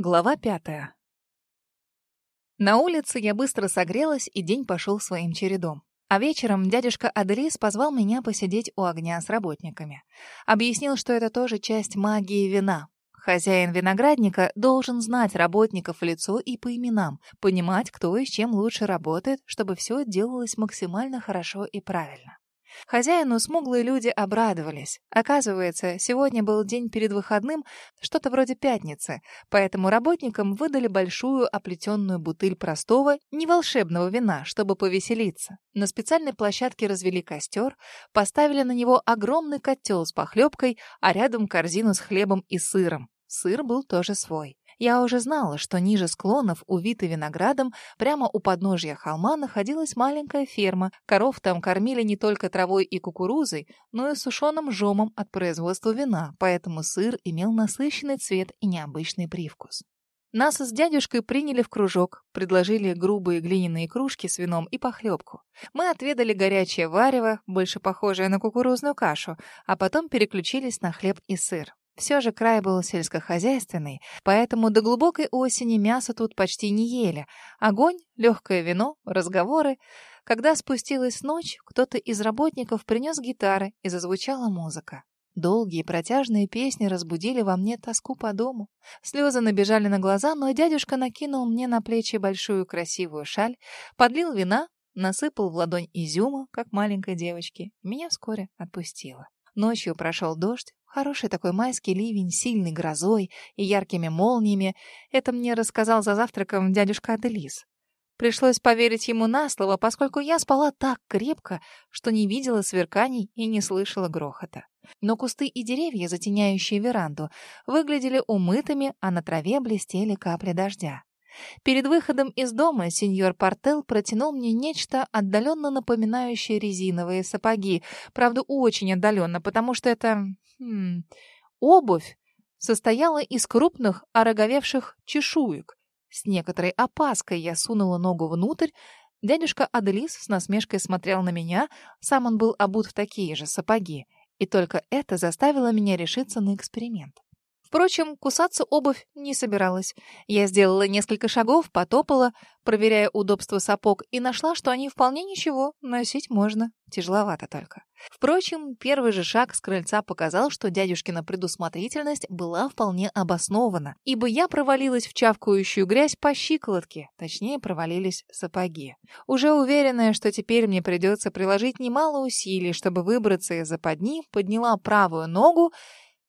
Глава пятая. На улице я быстро согрелась, и день пошел своим чередом. А вечером дядюшка Аделис позвал меня посидеть у огня с работниками. Объяснил, что это тоже часть магии вина. Хозяин виноградника должен знать работников в лицо и по именам, понимать, кто и с чем лучше работает, чтобы все делалось максимально хорошо и правильно. Хозяину смуглые люди обрадовались. Оказывается, сегодня был день перед выходным, что-то вроде пятницы, поэтому работникам выдали большую оплетенную бутыль простого, не волшебного вина, чтобы повеселиться. На специальной площадке развели костер, поставили на него огромный котел с похлебкой, а рядом корзину с хлебом и сыром. Сыр был тоже свой. Я уже знала, что ниже склонов, увитой виноградом, прямо у подножья холма находилась маленькая ферма. Коров там кормили не только травой и кукурузой, но и сушеным жомом от производства вина, поэтому сыр имел насыщенный цвет и необычный привкус. Нас с дядюшкой приняли в кружок, предложили грубые глиняные кружки с вином и похлебку. Мы отведали горячее варево, больше похожее на кукурузную кашу, а потом переключились на хлеб и сыр. Все же край был сельскохозяйственный, поэтому до глубокой осени мясо тут почти не ели. Огонь, легкое вино, разговоры. Когда спустилась ночь, кто-то из работников принес гитары, и зазвучала музыка. Долгие протяжные песни разбудили во мне тоску по дому. Слезы набежали на глаза, но дядюшка накинул мне на плечи большую красивую шаль, подлил вина, насыпал в ладонь изюма, как маленькой девочке, меня вскоре отпустило. Ночью прошел дождь, Хороший такой майский ливень, сильный грозой и яркими молниями. Это мне рассказал за завтраком дядюшка Аделис. Пришлось поверить ему на слово, поскольку я спала так крепко, что не видела сверканий и не слышала грохота. Но кусты и деревья, затеняющие веранду, выглядели умытыми, а на траве блестели капли дождя. Перед выходом из дома сеньор Портел протянул мне нечто отдаленно напоминающее резиновые сапоги. Правда, очень отдаленно, потому что это... Хм, обувь состояла из крупных, ороговевших чешуек. С некоторой опаской я сунула ногу внутрь. Дядюшка Аделис с насмешкой смотрел на меня, сам он был обут в такие же сапоги. И только это заставило меня решиться на эксперимент. Впрочем, кусаться обувь не собиралась. Я сделала несколько шагов, потопала, проверяя удобство сапог, и нашла, что они вполне ничего, носить можно. Тяжеловато только. Впрочем, первый же шаг с крыльца показал, что дядюшкина предусмотрительность была вполне обоснована, ибо я провалилась в чавкающую грязь по щиколотке, точнее, провалились сапоги. Уже уверенная, что теперь мне придется приложить немало усилий, чтобы выбраться из западни, подняла правую ногу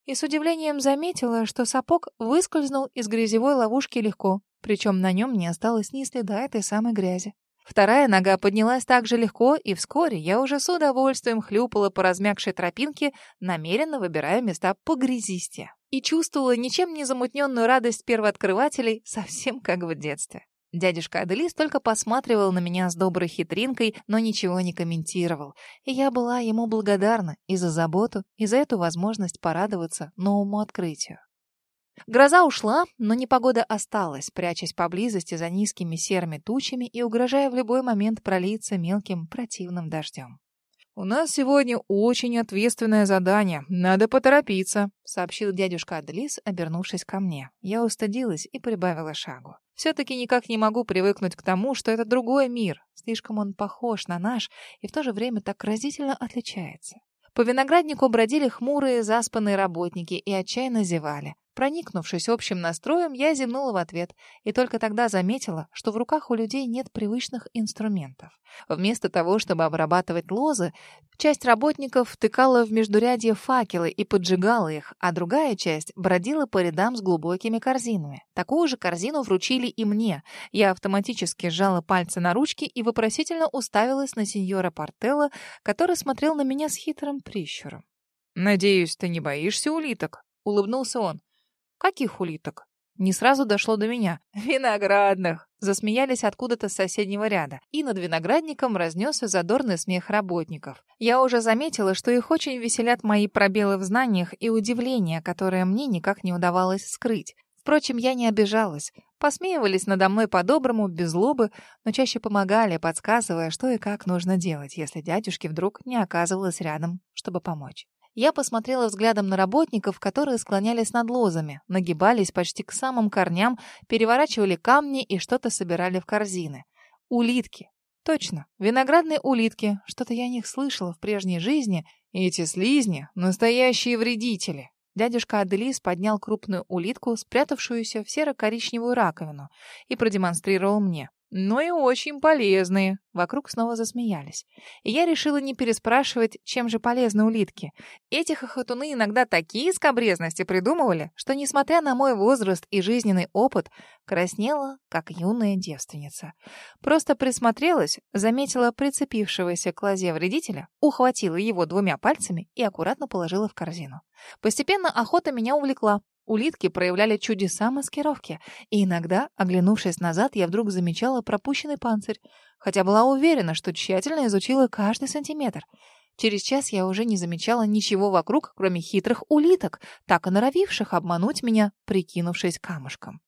и с удивлением заметила, что сапог выскользнул из грязевой ловушки легко, причем на нем не осталось ни следа этой самой грязи. Вторая нога поднялась так же легко, и вскоре я уже с удовольствием хлюпала по размягшей тропинке, намеренно выбирая места по грязисте. И чувствовала ничем не замутненную радость первооткрывателей, совсем как в детстве. Дядюшка Аделис только посматривал на меня с доброй хитринкой, но ничего не комментировал. И я была ему благодарна и за заботу, и за эту возможность порадоваться новому открытию. Гроза ушла, но непогода осталась, прячась поблизости за низкими серыми тучами и угрожая в любой момент пролиться мелким противным дождем. «У нас сегодня очень ответственное задание. Надо поторопиться», — сообщил дядюшка Аделис, обернувшись ко мне. Я устыдилась и прибавила шагу. Все-таки никак не могу привыкнуть к тому, что это другой мир. Слишком он похож на наш и в то же время так разительно отличается. По винограднику бродили хмурые, заспанные работники и отчаянно зевали. Проникнувшись общим настроем, я зевнула в ответ и только тогда заметила, что в руках у людей нет привычных инструментов. Вместо того, чтобы обрабатывать лозы, часть работников втыкала в междурядье факелы и поджигала их, а другая часть бродила по рядам с глубокими корзинами. Такую же корзину вручили и мне. Я автоматически сжала пальцы на ручки и вопросительно уставилась на сеньора Портелло, который смотрел на меня с хитрым прищуром. «Надеюсь, ты не боишься улиток?» — улыбнулся он. «Каких улиток?» Не сразу дошло до меня. «Виноградных!» Засмеялись откуда-то с соседнего ряда, и над виноградником разнесся задорный смех работников. Я уже заметила, что их очень веселят мои пробелы в знаниях и удивление, которое мне никак не удавалось скрыть. Впрочем, я не обижалась. Посмеивались надо мной по-доброму, без злобы, но чаще помогали, подсказывая, что и как нужно делать, если дядюшке вдруг не оказывалось рядом, чтобы помочь. Я посмотрела взглядом на работников, которые склонялись над лозами, нагибались почти к самым корням, переворачивали камни и что-то собирали в корзины. Улитки. Точно, виноградные улитки. Что-то я о них слышала в прежней жизни. Эти слизни — настоящие вредители. Дядюшка Аделис поднял крупную улитку, спрятавшуюся в серо-коричневую раковину, и продемонстрировал мне но и очень полезные. Вокруг снова засмеялись. И я решила не переспрашивать, чем же полезны улитки. Эти хохотуны иногда такие скобрезности придумывали, что, несмотря на мой возраст и жизненный опыт, краснела, как юная девственница. Просто присмотрелась, заметила прицепившегося к лозе вредителя, ухватила его двумя пальцами и аккуратно положила в корзину. Постепенно охота меня увлекла. Улитки проявляли чудеса маскировки, и иногда, оглянувшись назад, я вдруг замечала пропущенный панцирь, хотя была уверена, что тщательно изучила каждый сантиметр. Через час я уже не замечала ничего вокруг, кроме хитрых улиток, так и норовивших обмануть меня, прикинувшись камушком.